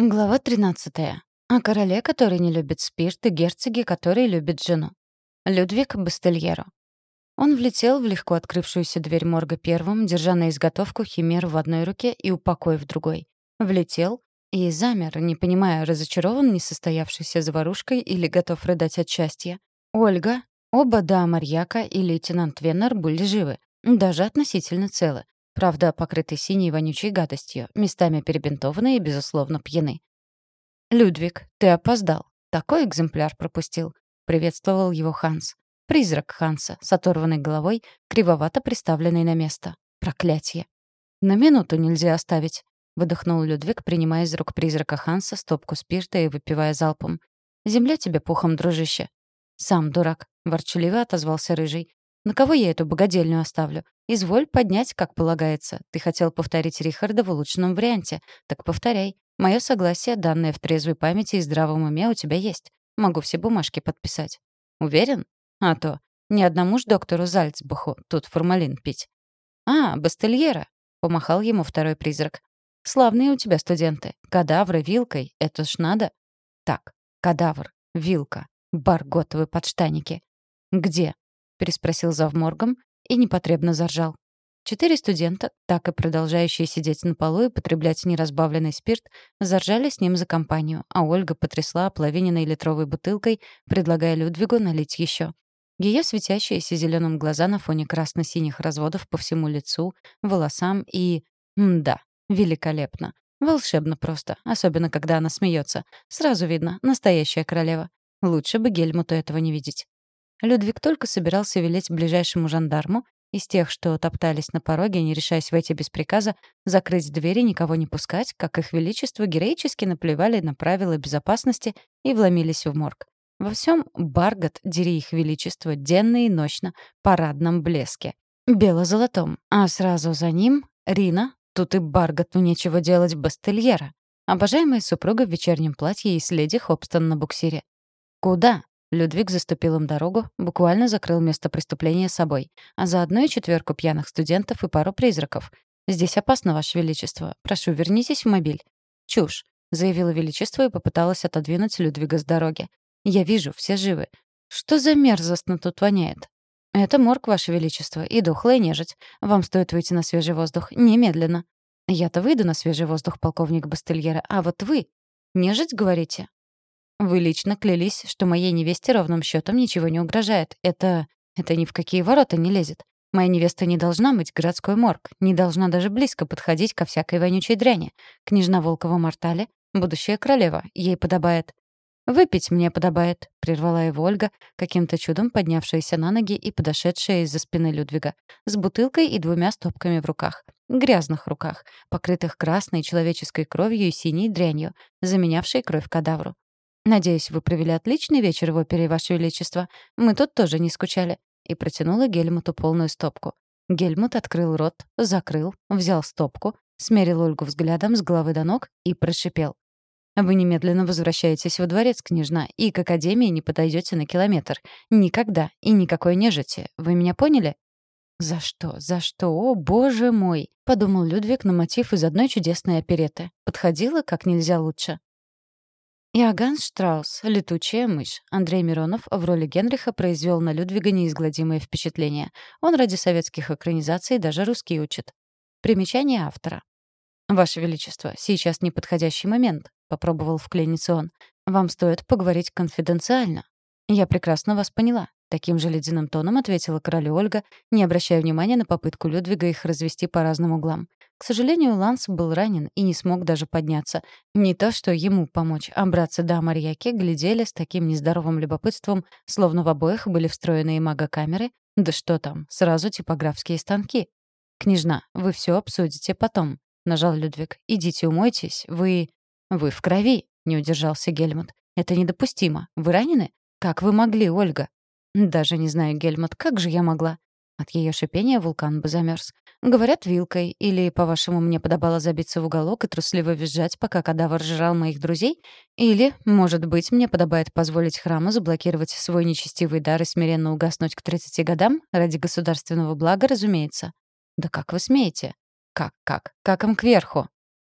Глава 13. О короле, который не любит спирт, и герцоге, который любит жену. Людвиг Бастельеро. Он влетел в легко открывшуюся дверь морга первым, держа на изготовку химеру в одной руке и упокой в другой. Влетел и замер, не понимая, разочарован несостоявшейся заварушкой или готов рыдать от счастья. Ольга, оба да Марьяка и лейтенант Веннер были живы, даже относительно целы. Правда, покрыты синей вонючей гадостью, местами перебинтованы и, безусловно, пьяны. «Людвиг, ты опоздал. Такой экземпляр пропустил», — приветствовал его Ханс. Призрак Ханса, с оторванной головой, кривовато приставленный на место. Проклятие. «На минуту нельзя оставить», — выдохнул Людвиг, принимая из рук призрака Ханса стопку спирта и выпивая залпом. «Земля тебе пухом, дружище». «Сам дурак», — ворчаливо отозвался Рыжий. «На кого я эту богадельню оставлю? Изволь поднять, как полагается. Ты хотел повторить Рихарда в улучшенном варианте. Так повторяй. Мое согласие, данное в трезвой памяти и здравом уме, у тебя есть. Могу все бумажки подписать. Уверен? А то. Ни одному ж доктору Зальцбуху тут формалин пить. «А, Бастельера!» — помахал ему второй призрак. «Славные у тебя студенты. Кадавры вилкой. Это ж надо». «Так, кадавр, вилка, барготовые подштаники». «Где?» — переспросил завморгом и непотребно заржал. Четыре студента, так и продолжающие сидеть на полу и потреблять неразбавленный спирт, заржали с ним за компанию, а Ольга потрясла ополовиненной литровой бутылкой, предлагая Людвигу налить еще. Ее светящиеся зеленым глаза на фоне красно-синих разводов по всему лицу, волосам и... да, великолепно. Волшебно просто, особенно когда она смеется. Сразу видно, настоящая королева. Лучше бы Гельмуту этого не видеть. Людвиг только собирался велеть ближайшему жандарму, из тех, что топтались на пороге, не решаясь войти без приказа, закрыть двери, никого не пускать, как их величество героически наплевали на правила безопасности и вломились в морг. Во всем Баргат, дери их величество, денно и ночно, парадном блеске. Бело-золотом. А сразу за ним Рина, тут и Баргату нечего делать, Бастельера. Обожаемая супруга в вечернем платье и с леди Хобстон на буксире. «Куда?» Людвиг заступил им дорогу, буквально закрыл место преступления собой, а заодно и четверку пьяных студентов и пару призраков. «Здесь опасно, Ваше Величество. Прошу, вернитесь в мобиль». «Чушь», — заявила Величество и попыталась отодвинуть Людвига с дороги. «Я вижу, все живы. Что за мерзостно тут воняет?» «Это морг, Ваше Величество, и дохлая нежить. Вам стоит выйти на свежий воздух. Немедленно». «Я-то выйду на свежий воздух, полковник Бастельера, а вот вы...» «Нежить, говорите?» Вы лично клялись, что моей невесте ровным счетом ничего не угрожает. Это... это ни в какие ворота не лезет. Моя невеста не должна быть городской морг, не должна даже близко подходить ко всякой вонючей дряни. Княжна Волкова-Мортале — будущая королева, ей подобает... «Выпить мне подобает», — прервала его Ольга, каким-то чудом поднявшаяся на ноги и подошедшая из-за спины Людвига, с бутылкой и двумя стопками в руках. Грязных руках, покрытых красной человеческой кровью и синей дрянью, заменявшей кровь кадавру. «Надеюсь, вы провели отличный вечер в опере, Ваше Величество. Мы тут тоже не скучали». И протянула Гельмуту полную стопку. Гельмут открыл рот, закрыл, взял стопку, смерил Ольгу взглядом с головы до ног и прошипел. «Вы немедленно возвращаетесь во дворец, княжна, и к Академии не подойдете на километр. Никогда и никакой нежити. Вы меня поняли?» «За что? За что? О, боже мой!» — подумал Людвиг на мотив из одной чудесной опереты. Подходила как нельзя лучше. Иоганн Штраус, «Летучая мышь». Андрей Миронов в роли Генриха произвел на Людвига неизгладимое впечатление. Он ради советских экранизаций даже русский учит. Примечание автора. «Ваше Величество, сейчас неподходящий момент», — попробовал вклиниться он. «Вам стоит поговорить конфиденциально». «Я прекрасно вас поняла. Таким же ледяным тоном ответила королю Ольга, не обращая внимания на попытку Людвига их развести по разным углам. К сожалению, Ланс был ранен и не смог даже подняться. Не то, что ему помочь, а братцы да Марьяки глядели с таким нездоровым любопытством, словно в обоих были встроенные магокамеры. Да что там, сразу типографские станки. «Княжна, вы все обсудите потом», — нажал Людвиг. «Идите умойтесь, вы...» «Вы в крови», — не удержался Гельмут. «Это недопустимо. Вы ранены? Как вы могли, Ольга?» Даже не знаю, Гельмут, как же я могла? От ее шипения вулкан бы замерз. Говорят, вилкой. Или, по-вашему, мне подобало забиться в уголок и трусливо визжать, пока кадавр жрал моих друзей? Или, может быть, мне подобает позволить храму заблокировать свой нечестивый дар и смиренно угаснуть к 30 годам? Ради государственного блага, разумеется. Да как вы смеете? Как, как? Как им кверху?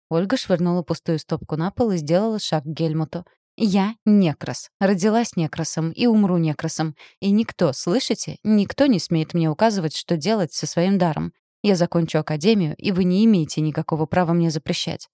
Ольга швырнула пустую стопку на пол и сделала шаг к Гельмуту. «Я некрас. Родилась некрасом и умру некрасом. И никто, слышите, никто не смеет мне указывать, что делать со своим даром. Я закончу академию, и вы не имеете никакого права мне запрещать.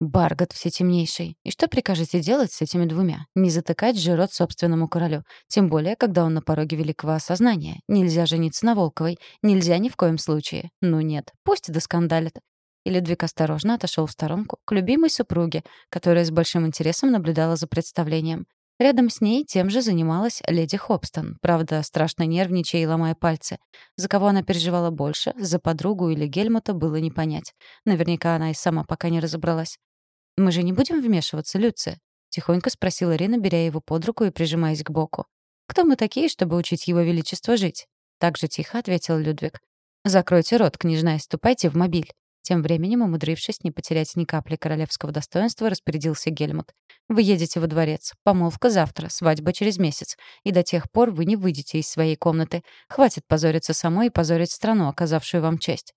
Баргот всетемнейший. И что прикажете делать с этими двумя? Не затыкать же рот собственному королю. Тем более, когда он на пороге великого осознания. Нельзя жениться на Волковой. Нельзя ни в коем случае. Ну нет, пусть доскандалит. И Людвиг осторожно отошел в сторонку к любимой супруге, которая с большим интересом наблюдала за представлением. Рядом с ней тем же занималась леди Хобстон, правда, страшно нервничая и ломая пальцы. За кого она переживала больше, за подругу или Гельмута, было не понять. Наверняка она и сама пока не разобралась. «Мы же не будем вмешиваться, Люция?» — тихонько спросила Рина, беря его под руку и прижимаясь к боку. «Кто мы такие, чтобы учить его величество жить?» Так же тихо ответил Людвиг. «Закройте рот, княжна, и ступайте в мобиль». Тем временем, умудрившись не потерять ни капли королевского достоинства, распорядился Гельмут. «Вы едете во дворец. Помолвка завтра, свадьба через месяц. И до тех пор вы не выйдете из своей комнаты. Хватит позориться самой и позорить страну, оказавшую вам честь».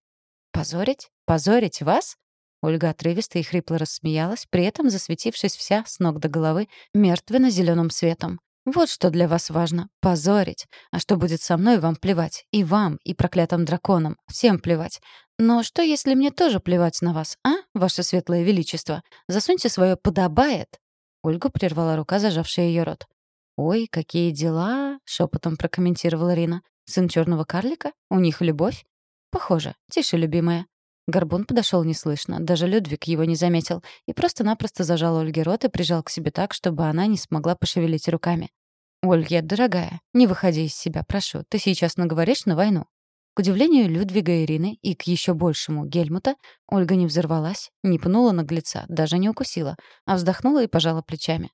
«Позорить? Позорить вас?» Ольга отрывисто и хрипло рассмеялась, при этом засветившись вся, с ног до головы, мертвенно-зеленым светом. Вот что для вас важно — позорить. А что будет со мной, вам плевать. И вам, и проклятым драконам. Всем плевать. Но что, если мне тоже плевать на вас, а, ваше светлое величество? Засуньте свое «подобает». Ольгу прервала рука, зажавшая ее рот. «Ой, какие дела!» — шепотом прокомментировала Рина. «Сын черного карлика? У них любовь?» «Похоже. Тише, любимая». Горбун подошел неслышно, даже Людвиг его не заметил, и просто-напросто зажал Ольге рот и прижал к себе так, чтобы она не смогла пошевелить руками. «Ольга, дорогая, не выходи из себя, прошу. Ты сейчас наговоришь на войну». К удивлению Людвига Ирины и к еще большему Гельмута, Ольга не взорвалась, не пнула наглеца, даже не укусила, а вздохнула и пожала плечами.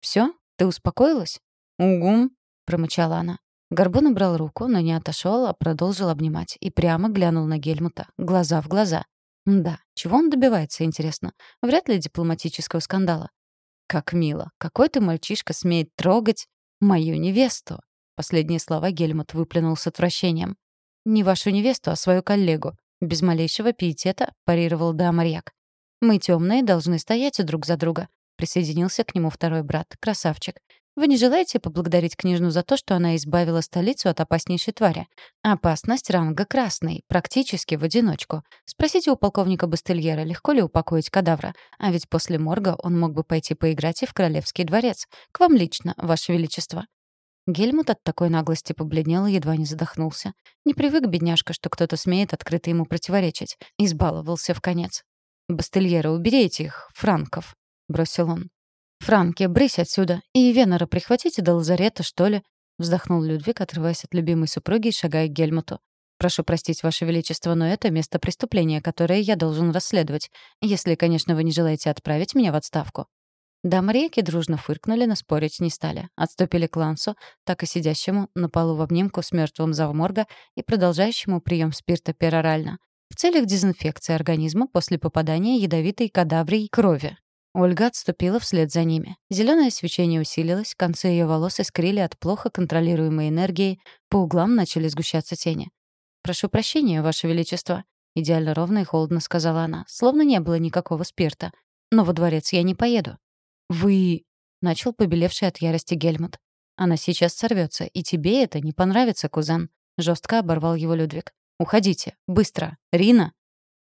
«Всё? Ты успокоилась?» «Угу», — промычала она. Горбун убрал руку, но не отошел, а продолжил обнимать и прямо глянул на Гельмута, глаза в глаза. Да, чего он добивается, интересно? Вряд ли дипломатического скандала. Как мило. Какой ты мальчишка смеет трогать мою невесту? Последние слова Гельмут выплюнул с отвращением. Не вашу невесту, а свою коллегу. Без малейшего пиетета парировал Дамарьяк. Мы темные должны стоять друг за друга. Присоединился к нему второй брат, красавчик. Вы не желаете поблагодарить княжну за то, что она избавила столицу от опаснейшей твари? Опасность ранга красный, практически в одиночку. Спросите у полковника Бастельера, легко ли упокоить кадавра. А ведь после морга он мог бы пойти поиграть и в королевский дворец. К вам лично, ваше величество. Гельмут от такой наглости побледнел и едва не задохнулся. Не привык, бедняжка, что кто-то смеет открыто ему противоречить. Избаловался в конец. «Бастельера, убери этих франков», — бросил он. «Франки, брысь отсюда! И Венера прихватите до лазарета, что ли?» — вздохнул Людвиг, отрываясь от любимой супруги и шагая к Гельмуту. «Прошу простить, Ваше Величество, но это место преступления, которое я должен расследовать, если, конечно, вы не желаете отправить меня в отставку». Дамы реки дружно фыркнули, но спорить не стали. Отступили к Лансу, так и сидящему на полу в обнимку с мертвым завморга и продолжающему прием спирта перорально в целях дезинфекции организма после попадания ядовитой кадаврий крови. Ольга отступила вслед за ними. Зеленое свечение усилилось, концы ее волос искрили от плохо контролируемой энергии, по углам начали сгущаться тени. «Прошу прощения, Ваше Величество», — идеально ровно и холодно сказала она, словно не было никакого спирта. «Но во дворец я не поеду». «Вы...» — начал побелевший от ярости Гельмут. «Она сейчас сорвется, и тебе это не понравится, кузен», — жестко оборвал его Людвиг. «Уходите. Быстро. Рина!»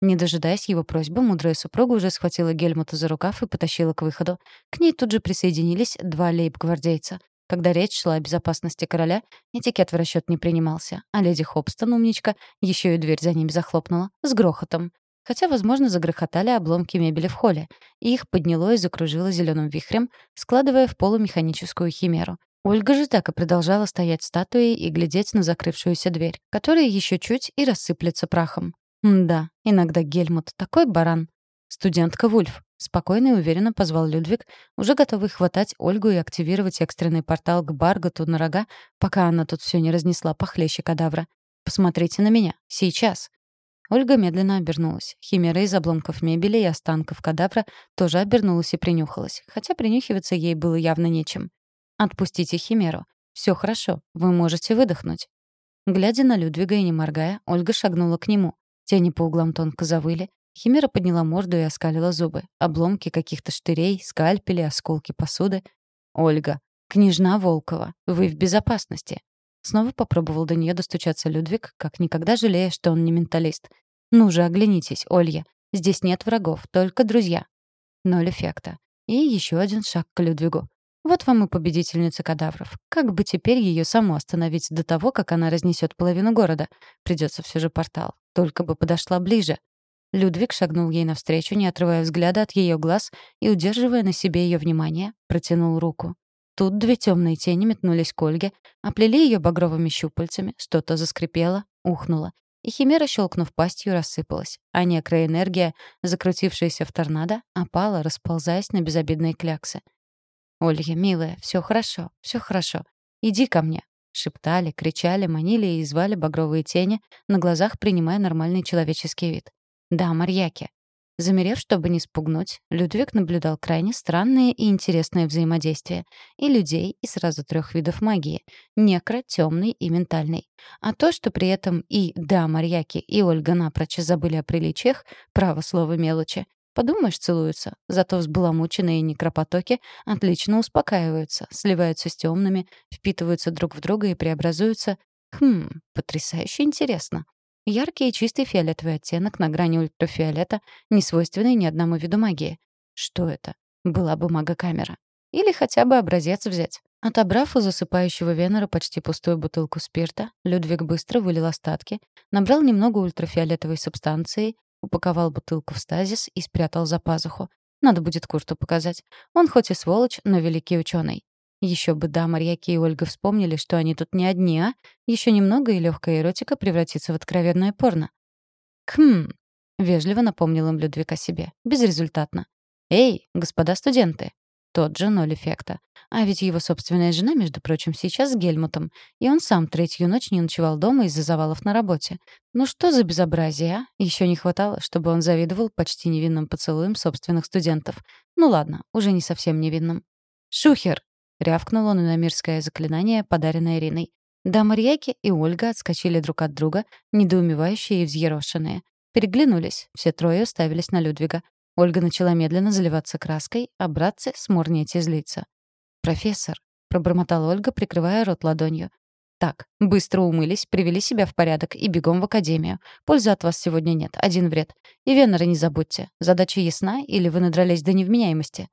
Не дожидаясь его просьбы, мудрая супруга уже схватила Гельмута за рукав и потащила к выходу. К ней тут же присоединились два лейб-гвардейца. Когда речь шла о безопасности короля, этикет в расчет не принимался, а леди Хобстон, умничка, еще и дверь за ними захлопнула. С грохотом. Хотя, возможно, загрохотали обломки мебели в холле, и их подняло и закружило зеленым вихрем, складывая в полумеханическую химеру. Ольга же так и продолжала стоять статуей и глядеть на закрывшуюся дверь, которая еще чуть и рассыплется прахом. Да, иногда Гельмут такой баран. Студентка Вульф. Спокойно и уверенно позвал Людвиг, уже готовый хватать Ольгу и активировать экстренный портал к Барготу на рога, пока она тут все не разнесла похлеще кадавра. «Посмотрите на меня. Сейчас». Ольга медленно обернулась. Химера из обломков мебели и останков кадавра тоже обернулась и принюхалась, хотя принюхиваться ей было явно нечем. «Отпустите Химеру. Все хорошо. Вы можете выдохнуть». Глядя на Людвига и не моргая, Ольга шагнула к нему. Тени по углам тонко завыли. Химера подняла морду и оскалила зубы. Обломки каких-то штырей, скальпели, осколки посуды. «Ольга, княжна Волкова, вы в безопасности». Снова попробовал до нее достучаться Людвиг, как никогда жалея, что он не менталист. «Ну же, оглянитесь, Олья. Здесь нет врагов, только друзья». Ноль эффекта. И еще один шаг к Людвигу. Вот вам и победительница кадавров. Как бы теперь ее саму остановить до того, как она разнесет половину города? Придется все же портал. Только бы подошла ближе. Людвиг шагнул ей навстречу, не отрывая взгляда от ее глаз и, удерживая на себе ее внимание, протянул руку. Тут две темные тени метнулись к Ольге, оплели ее багровыми щупальцами, что-то заскрипело, ухнуло. И химера, щелкнув пастью, рассыпалась, а некроэнергия, закрутившаяся в торнадо, опала, расползаясь на безобидные кляксы. «Олья, милая, все хорошо, все хорошо. Иди ко мне», — шептали, кричали, манили и звали багровые тени, на глазах принимая нормальный человеческий вид. «Да, Марьяки». Замерев, чтобы не спугнуть, Людвиг наблюдал крайне странные и интересные взаимодействия и людей, и сразу трех видов магии — некро, темный и ментальный. А то, что при этом и «да, Марьяки» и Ольга напрочь забыли о приличиях, право слово мелочи, Подумаешь, целуются. Зато взбаламученные некропотоки отлично успокаиваются, сливаются с темными, впитываются друг в друга и преобразуются. Хм, потрясающе интересно. Яркий и чистый фиолетовый оттенок на грани ультрафиолета, не свойственный ни одному виду магии. Что это? Была бы мага-камера. Или хотя бы образец взять. Отобрав у засыпающего Венера почти пустую бутылку спирта, Людвиг быстро вылил остатки, набрал немного ультрафиолетовой субстанции, упаковал бутылку в стазис и спрятал за пазуху. Надо будет Курту показать. Он хоть и сволочь, но великий ученый. Еще бы да, Марьяки и Ольга вспомнили, что они тут не одни, а? Еще немного, и легкая эротика превратится в откровенное порно. «Хм», — вежливо напомнил им Людвиг о себе. Безрезультатно. «Эй, господа студенты!» Тот же ноль эффекта. А ведь его собственная жена, между прочим, сейчас с Гельмутом. И он сам третью ночь не ночевал дома из-за завалов на работе. Ну что за безобразие, а? Еще не хватало, чтобы он завидовал почти невинным поцелуем собственных студентов. Ну ладно, уже не совсем невинным. «Шухер!» — рявкнул он на мирское заклинание, подаренное Ириной. Да, Марьяки и Ольга отскочили друг от друга, недоумевающие и взъерошенные. Переглянулись, все трое уставились на Людвига. Ольга начала медленно заливаться краской, а братцы смурнеть и злиться. «Профессор», — пробормотала Ольга, прикрывая рот ладонью. «Так, быстро умылись, привели себя в порядок и бегом в академию. Пользы от вас сегодня нет, один вред. И Венера не забудьте. Задача ясна или вы надрались до невменяемости?»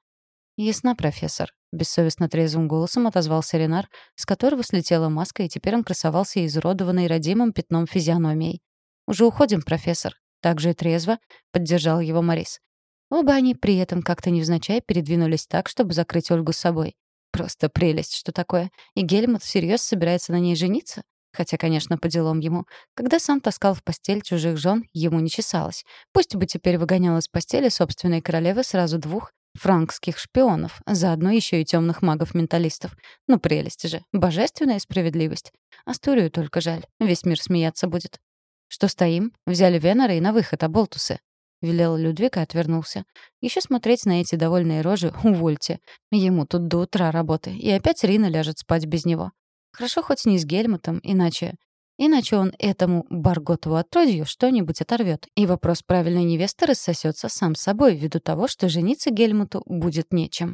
«Ясна, профессор», — бессовестно трезвым голосом отозвался Ренар, с которого слетела маска, и теперь он красовался изуродованной родимым пятном физиономией. «Уже уходим, профессор», — также и трезво поддержал его Морис. Оба они при этом как-то невзначай передвинулись так, чтобы закрыть Ольгу с собой. Просто прелесть, что такое. И Гельмут всерьез собирается на ней жениться? Хотя, конечно, по делам ему. Когда сам таскал в постель чужих жен, ему не чесалось. Пусть бы теперь выгонял из постели собственной королевы сразу двух франкских шпионов, заодно еще и темных магов-менталистов. Ну, прелесть же, божественная справедливость. Астурию только жаль, весь мир смеяться будет. Что стоим? Взяли Венера и на выход, а болтусы. — велел Людвиг и отвернулся. Еще смотреть на эти довольные рожи — увольте. Ему тут до утра работы, и опять Рина ляжет спать без него. Хорошо хоть не с Гельмутом, иначе... Иначе он этому Барготову отродью что-нибудь оторвет, и вопрос правильной невесты рассосется сам собой ввиду того, что жениться Гельмуту будет нечем.